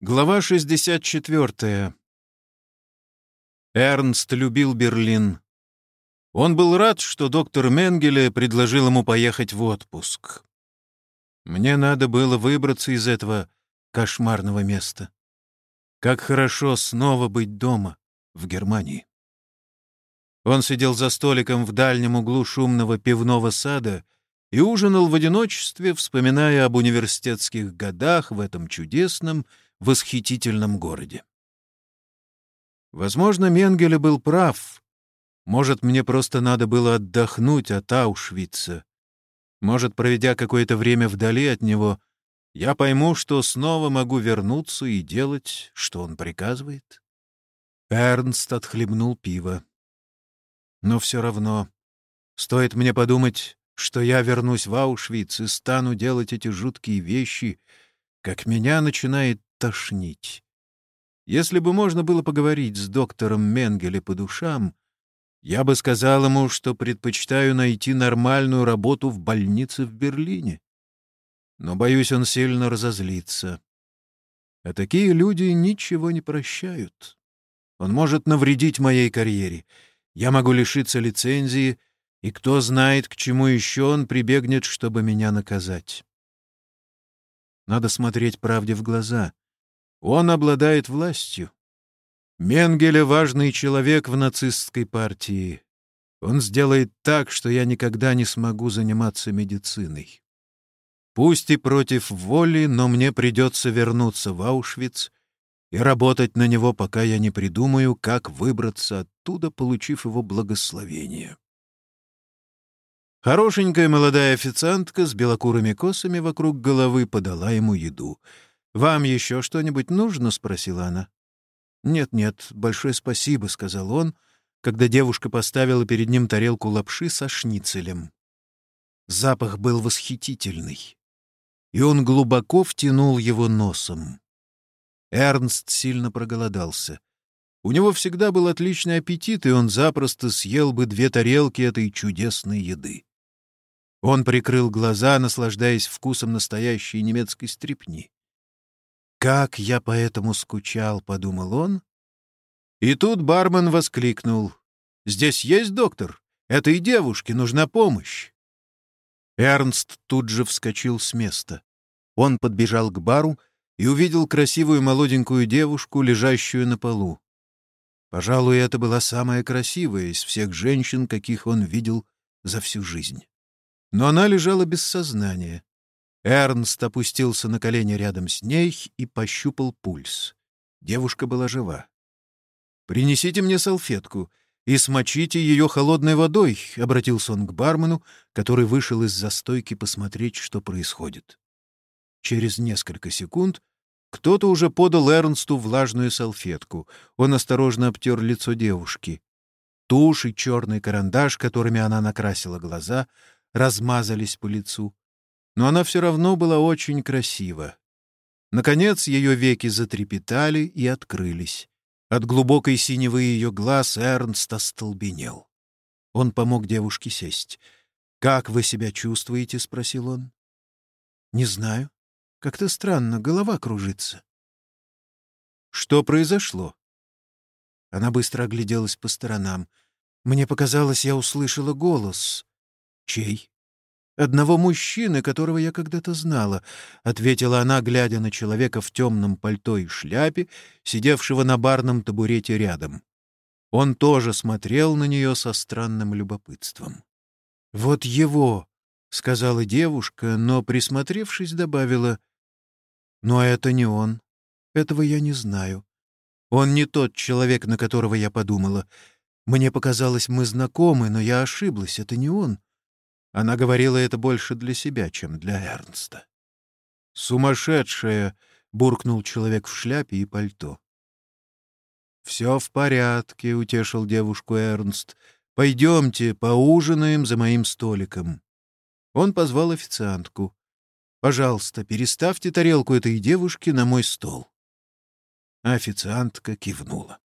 Глава 64. Эрнст любил Берлин. Он был рад, что доктор Менгеле предложил ему поехать в отпуск. Мне надо было выбраться из этого кошмарного места. Как хорошо снова быть дома, в Германии. Он сидел за столиком в дальнем углу шумного пивного сада и ужинал в одиночестве, вспоминая об университетских годах в этом чудесном, восхитительном городе. Возможно, Менгеле был прав. Может, мне просто надо было отдохнуть от Аушвица. Может, проведя какое-то время вдали от него, я пойму, что снова могу вернуться и делать, что он приказывает. Эрнст отхлебнул пиво. Но все равно, стоит мне подумать, что я вернусь в Аушвиц и стану делать эти жуткие вещи, как меня начинает тошнить. Если бы можно было поговорить с доктором Менгеле по душам, я бы сказал ему, что предпочитаю найти нормальную работу в больнице в Берлине. Но, боюсь, он сильно разозлится. А такие люди ничего не прощают. Он может навредить моей карьере. Я могу лишиться лицензии, и кто знает, к чему еще он прибегнет, чтобы меня наказать. Надо смотреть правде в глаза. Он обладает властью. Менгеле — важный человек в нацистской партии. Он сделает так, что я никогда не смогу заниматься медициной. Пусть и против воли, но мне придется вернуться в Аушвиц и работать на него, пока я не придумаю, как выбраться оттуда, получив его благословение. Хорошенькая молодая официантка с белокурыми косами вокруг головы подала ему еду — «Вам еще что-нибудь нужно?» — спросила она. «Нет-нет, большое спасибо», — сказал он, когда девушка поставила перед ним тарелку лапши со шницелем. Запах был восхитительный, и он глубоко втянул его носом. Эрнст сильно проголодался. У него всегда был отличный аппетит, и он запросто съел бы две тарелки этой чудесной еды. Он прикрыл глаза, наслаждаясь вкусом настоящей немецкой стрипни. «Как я по этому скучал», — подумал он. И тут бармен воскликнул. «Здесь есть доктор? Этой девушке нужна помощь». Эрнст тут же вскочил с места. Он подбежал к бару и увидел красивую молоденькую девушку, лежащую на полу. Пожалуй, это была самая красивая из всех женщин, каких он видел за всю жизнь. Но она лежала без сознания. Эрнст опустился на колени рядом с ней и пощупал пульс. Девушка была жива. «Принесите мне салфетку и смочите ее холодной водой», — обратился он к бармену, который вышел из застойки посмотреть, что происходит. Через несколько секунд кто-то уже подал Эрнсту влажную салфетку. Он осторожно обтер лицо девушки. Тушь и черный карандаш, которыми она накрасила глаза, размазались по лицу но она все равно была очень красива. Наконец ее веки затрепетали и открылись. От глубокой синевы ее глаз Эрнст остолбенел. Он помог девушке сесть. «Как вы себя чувствуете?» — спросил он. «Не знаю. Как-то странно, голова кружится». «Что произошло?» Она быстро огляделась по сторонам. Мне показалось, я услышала голос. «Чей?» Одного мужчины, которого я когда-то знала», — ответила она, глядя на человека в темном пальто и шляпе, сидевшего на барном табурете рядом. Он тоже смотрел на нее со странным любопытством. «Вот его», — сказала девушка, но, присмотревшись, добавила, «Но это не он. Этого я не знаю. Он не тот человек, на которого я подумала. Мне показалось, мы знакомы, но я ошиблась, это не он». Она говорила это больше для себя, чем для Эрнста. «Сумасшедшая!» — буркнул человек в шляпе и пальто. «Все в порядке», — утешил девушку Эрнст. «Пойдемте, поужинаем за моим столиком». Он позвал официантку. «Пожалуйста, переставьте тарелку этой девушки на мой стол». Официантка кивнула.